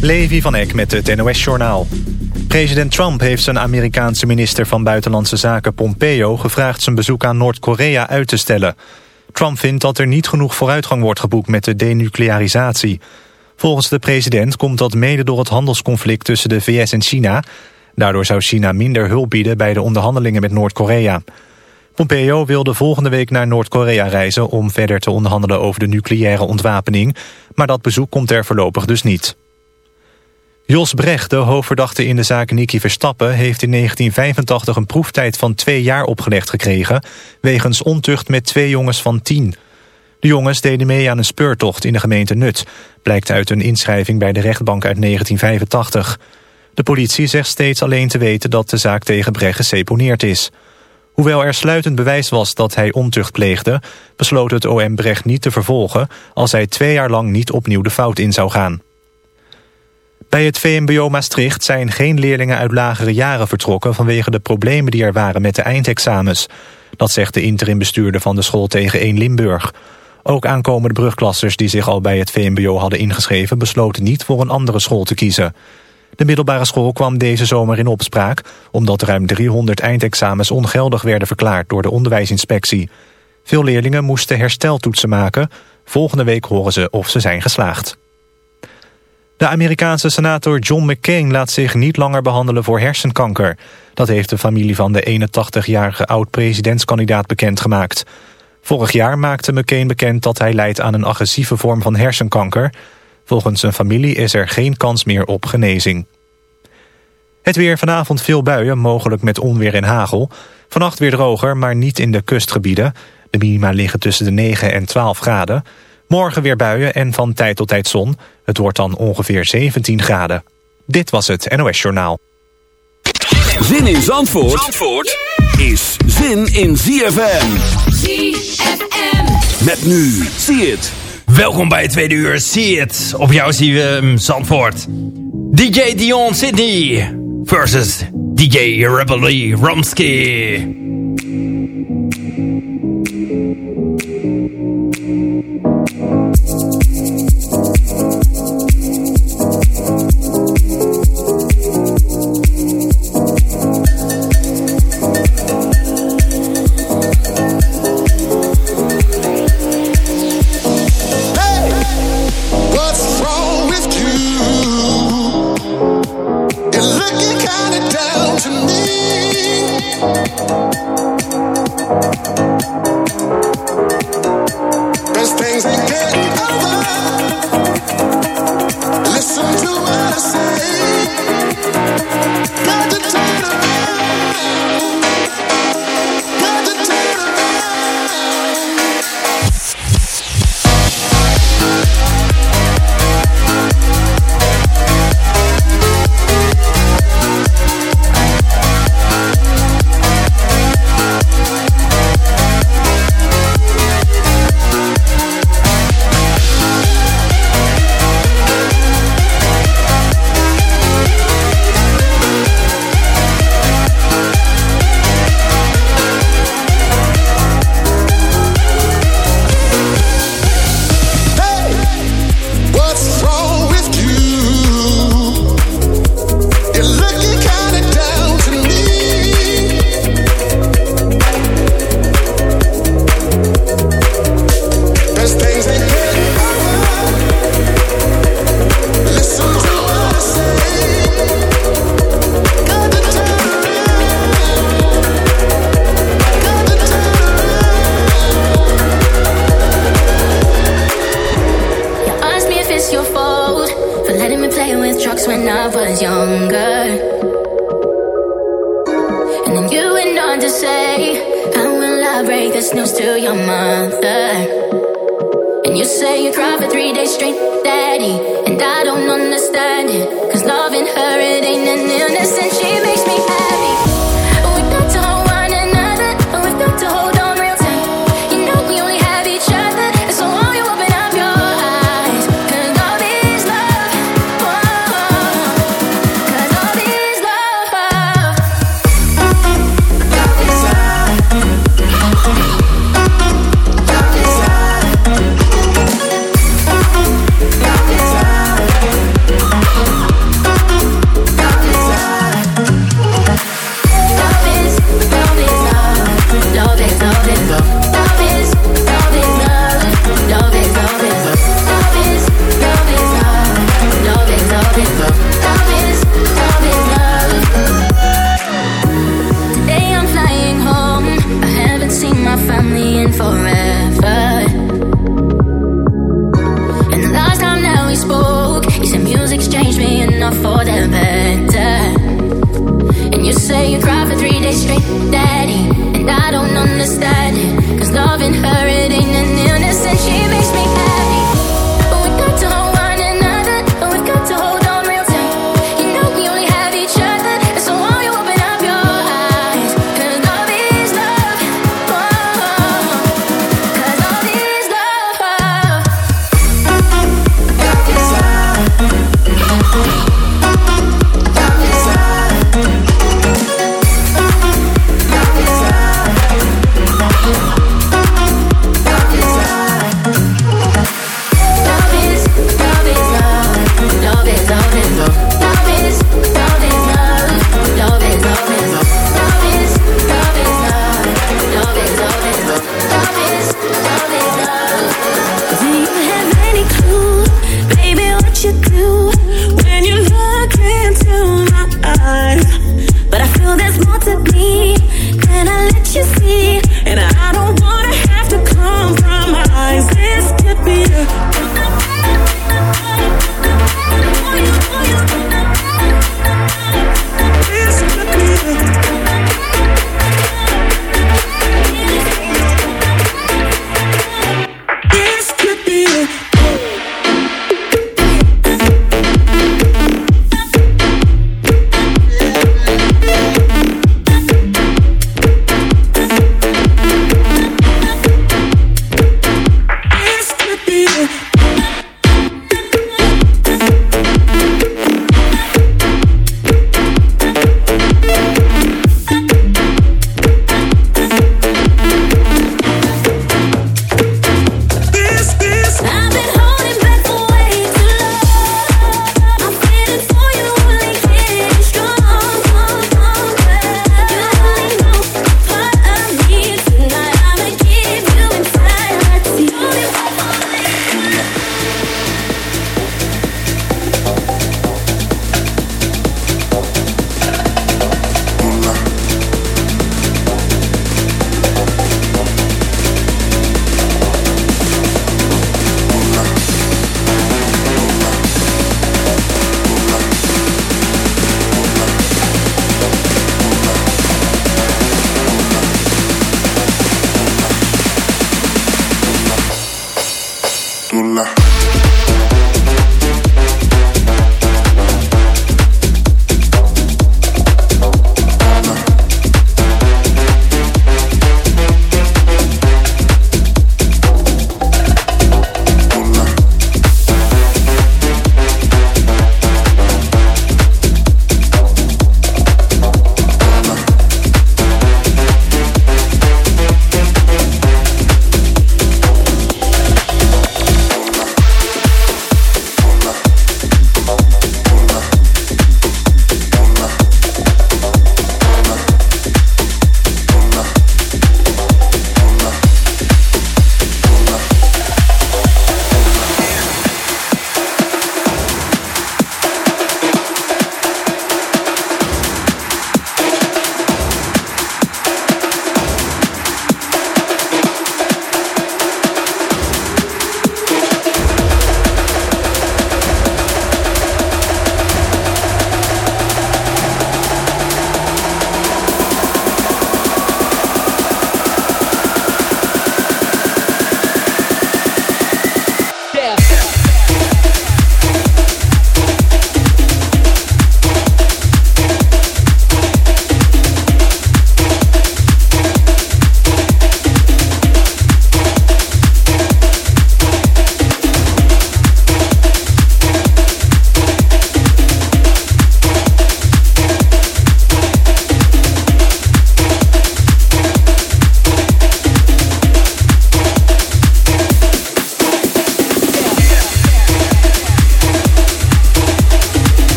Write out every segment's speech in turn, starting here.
Levi van Eck met het NOS-journaal. President Trump heeft zijn Amerikaanse minister van Buitenlandse Zaken Pompeo... gevraagd zijn bezoek aan Noord-Korea uit te stellen. Trump vindt dat er niet genoeg vooruitgang wordt geboekt met de denuclearisatie. Volgens de president komt dat mede door het handelsconflict tussen de VS en China. Daardoor zou China minder hulp bieden bij de onderhandelingen met Noord-Korea. Pompeo wilde volgende week naar Noord-Korea reizen... om verder te onderhandelen over de nucleaire ontwapening. Maar dat bezoek komt er voorlopig dus niet. Jos Brecht, de hoofdverdachte in de zaak Nicky Verstappen... heeft in 1985 een proeftijd van twee jaar opgelegd gekregen... wegens ontucht met twee jongens van tien. De jongens deden mee aan een speurtocht in de gemeente Nut... blijkt uit een inschrijving bij de rechtbank uit 1985. De politie zegt steeds alleen te weten dat de zaak tegen Brecht geseponeerd is... Hoewel er sluitend bewijs was dat hij ontucht pleegde... besloot het OM Brecht niet te vervolgen... als hij twee jaar lang niet opnieuw de fout in zou gaan. Bij het VMBO Maastricht zijn geen leerlingen uit lagere jaren vertrokken... vanwege de problemen die er waren met de eindexamens. Dat zegt de interimbestuurder van de school tegen 1 Limburg. Ook aankomende brugklassers die zich al bij het VMBO hadden ingeschreven... besloten niet voor een andere school te kiezen. De middelbare school kwam deze zomer in opspraak... omdat ruim 300 eindexamens ongeldig werden verklaard door de onderwijsinspectie. Veel leerlingen moesten hersteltoetsen maken. Volgende week horen ze of ze zijn geslaagd. De Amerikaanse senator John McCain laat zich niet langer behandelen voor hersenkanker. Dat heeft de familie van de 81-jarige oud-presidentskandidaat bekendgemaakt. Vorig jaar maakte McCain bekend dat hij lijdt aan een agressieve vorm van hersenkanker... Volgens zijn familie is er geen kans meer op genezing. Het weer vanavond veel buien, mogelijk met onweer en hagel. Vannacht weer droger, maar niet in de kustgebieden. De minima liggen tussen de 9 en 12 graden. Morgen weer buien en van tijd tot tijd zon. Het wordt dan ongeveer 17 graden. Dit was het NOS Journaal. Zin in Zandvoort, Zandvoort is zin in ZFM. ZFM. Met nu, zie het. Welkom bij het tweede uur. Zie het op jou zien we Zandvoort. DJ Dion Sydney versus DJ Rebel Romsky.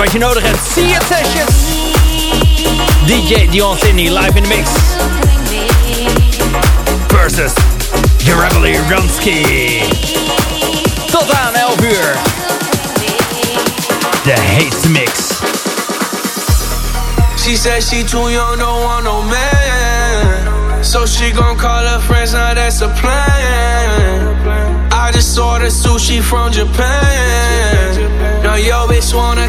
Wat je nodig hebt. See It Sessions. DJ Dion Sydney live in the mix. Versus Jarabali Rumsky. Tot aan 11 uur. De hate mix. She said she too young, don't want no man. So she gon' call her friends, now that's a plan. I just ordered sushi from Japan. Now yo bitch wanna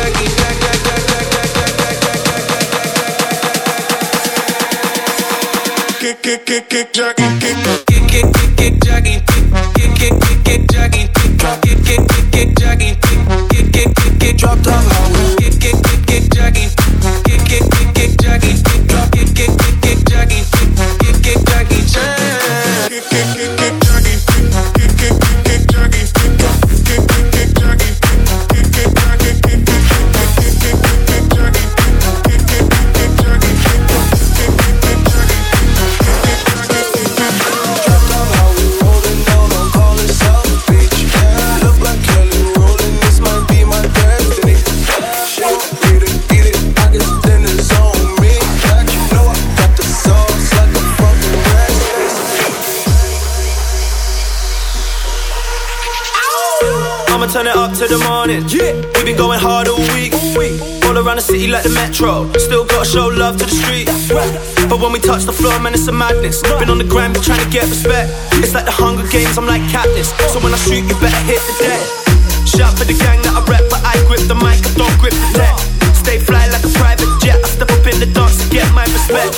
Kick, kick, kick, kick, kick, kick, kick, kick, Jackie, kick, kick, kick, kick, Jackie, kick, kick, kick, kick, Jackie, kick, kick, kick, kick, drop down like the metro. Still gotta show love to the street. But when we touch the floor, man, it's a madness. Been on the grind, been trying to get respect. It's like the Hunger Games, I'm like Katniss. So when I shoot, you better hit the deck. Shout for the gang that I rep, but I grip the mic, I don't grip the tech. Stay fly like a private jet. I step up in the dance to get my respect.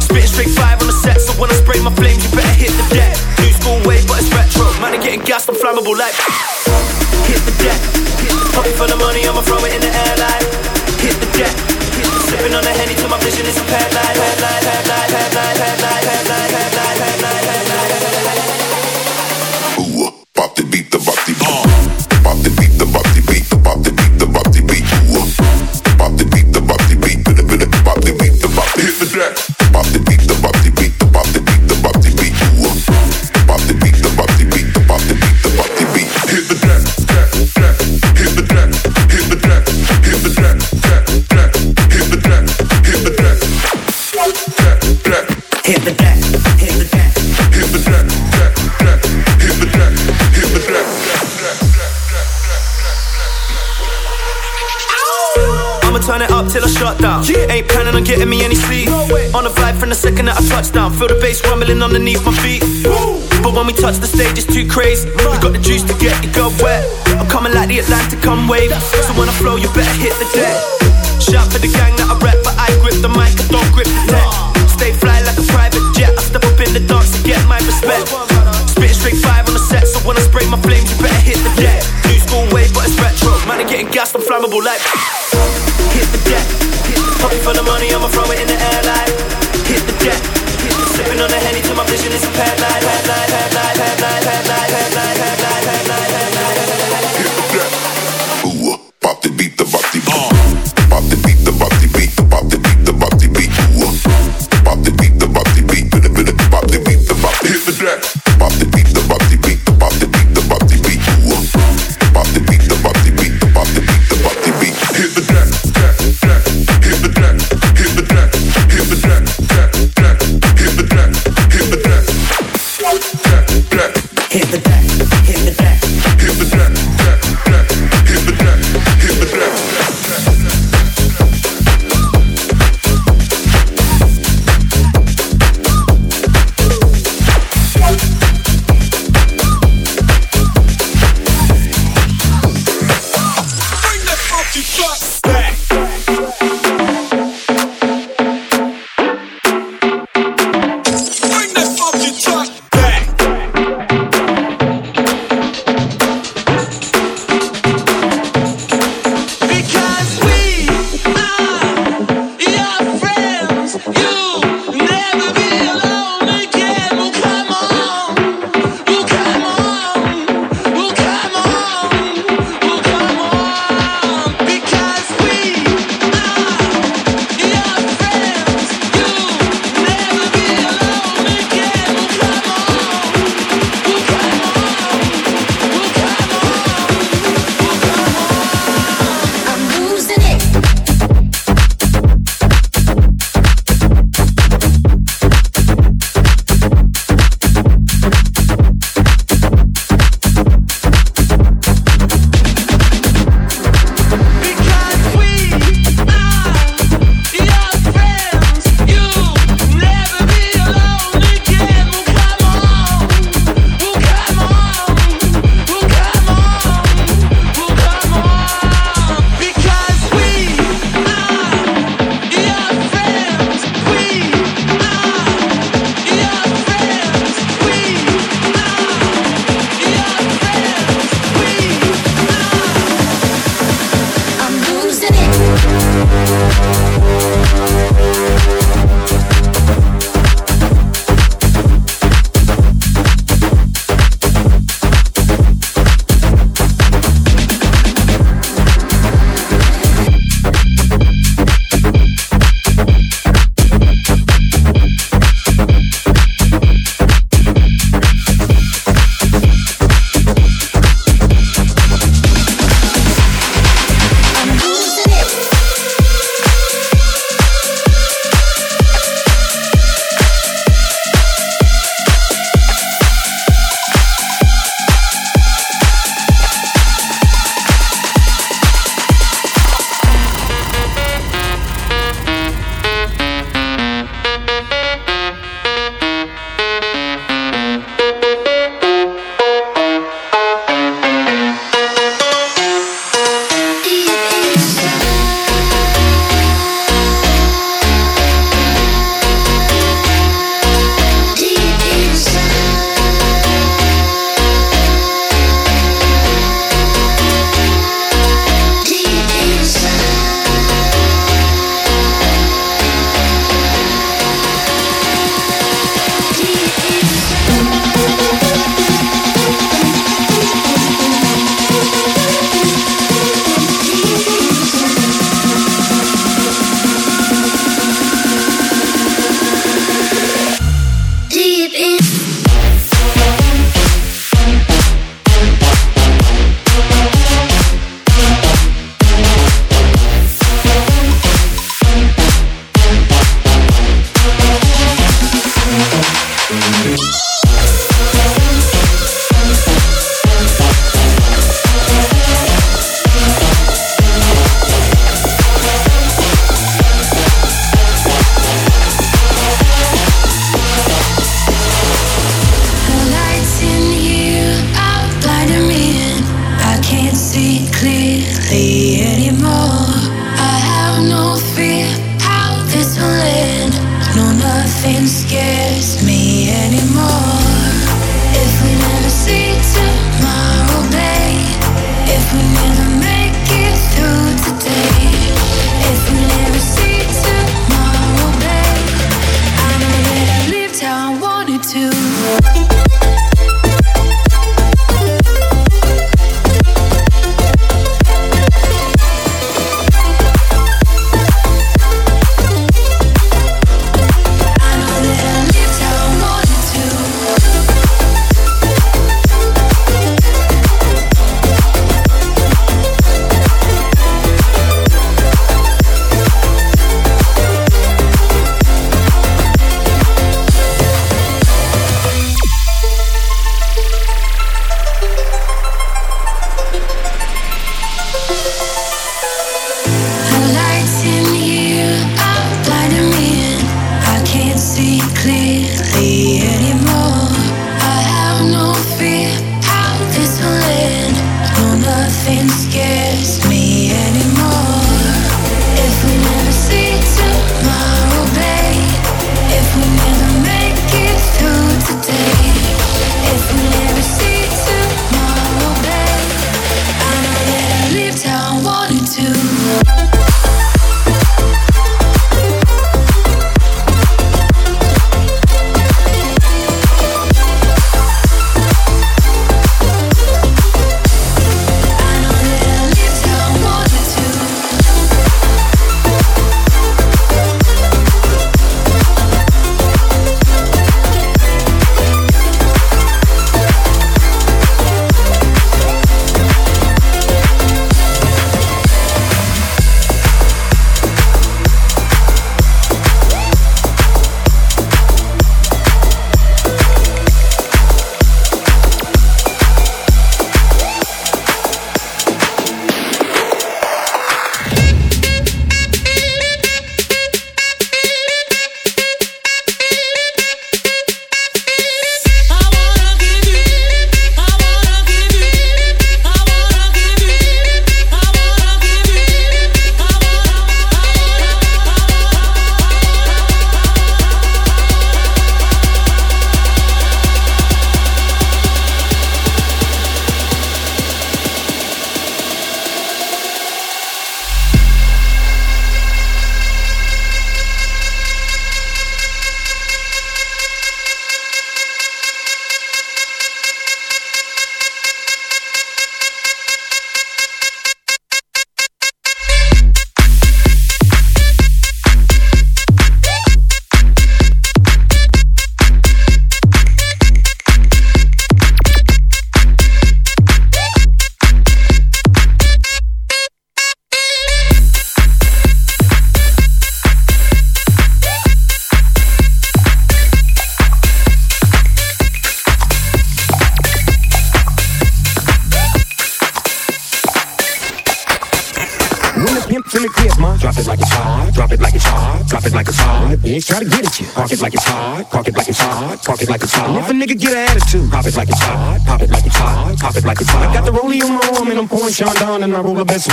Spitting straight five on the set, so when I spray my flames, you better hit the deck. New school way, but it's retro. Man, I'm getting gassed, I'm flammable like. Hit the deck. Pocket full of money, I'ma throw it in the air like hit the jet, Sipping on a henny till my vision is a light, light, light, light, light, light, light, light, light, pad light. Ooh, pop the beat, the shut down. Ain't planning on getting me any sleep. On the vibe from the second that I touch down. Feel the bass rumbling underneath my feet. But when we touch the stage, it's too crazy. We got the juice to get you go wet. I'm coming like the Atlantic on wave. So when I flow, you better hit the deck. Shout for the gang that I rep, but I grip the mic, I don't grip the tech. Stay fly like a private jet. I step up in the dark to get my respect. Spitting straight five on the set, so when I spray my flames, you better hit the deck. New school way, but it's retro. Man, I'm getting gassed, I'm flammable like. Hit the deck. Pocket for the money, I'ma throw it in the air like Hit the jet, sipping on the henny till my vision is a pad light, pad light, pad light, pad light, pad light, pad light.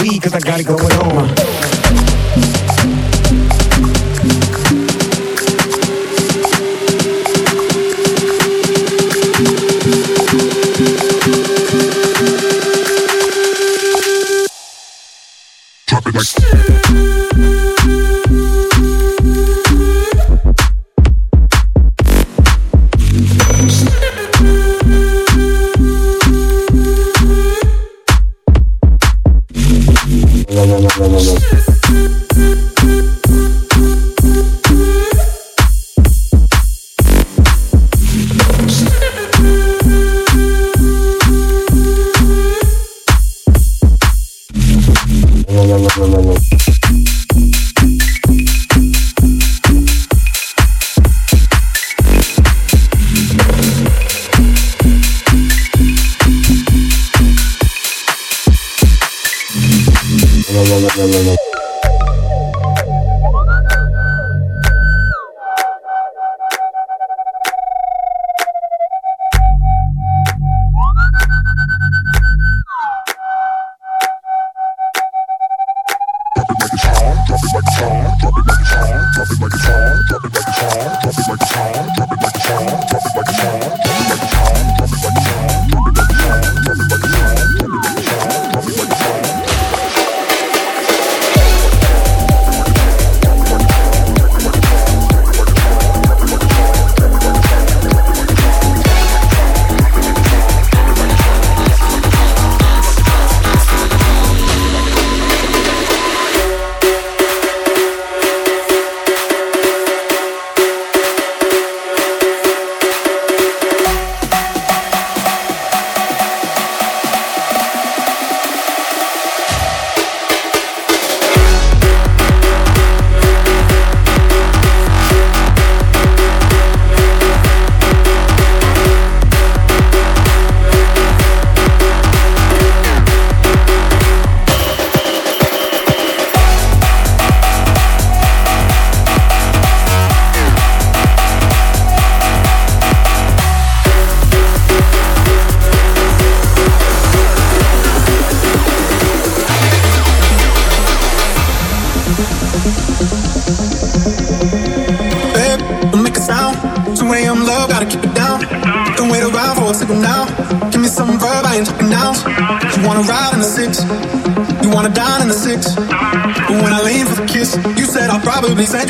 Weed cause I got it going on. Shit.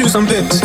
do some.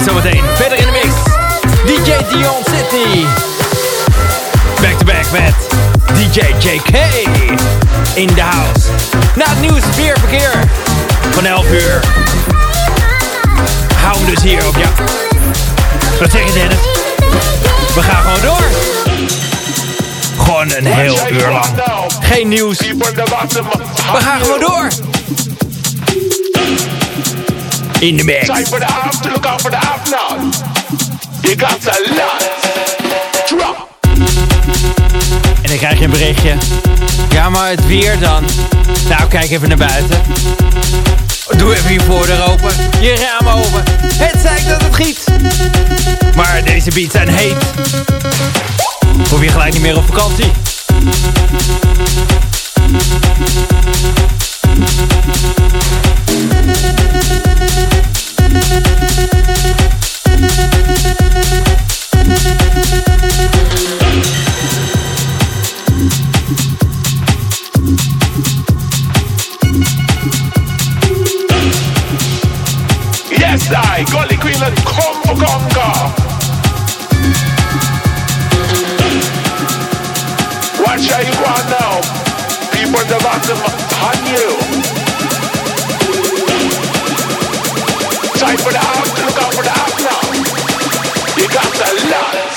Met zometeen verder in de mix. DJ Dion Sydney. Back to back met DJ JK. In the house. Na het nieuws weer verkeer. Van 11 uur. Hou hem dus hier op, ja. Wat zeg je Dennis? We gaan gewoon door. Gewoon een heel uur lang. Geen nieuws. We gaan gewoon door. In de mix. Time for the half to look out for the half now. You got a lot. Drop. En dan krijg je een berichtje. Ja, maar het weer dan. Nou, kijk even naar buiten. Doe even je voordeur open. Je raam open. Het zei dat het giet. Maar deze beats zijn heet. Hoef je gelijk niet meer op vakantie. Watch how you go now. People the bottom on you. for the ops, look out for the ops. You got a lot.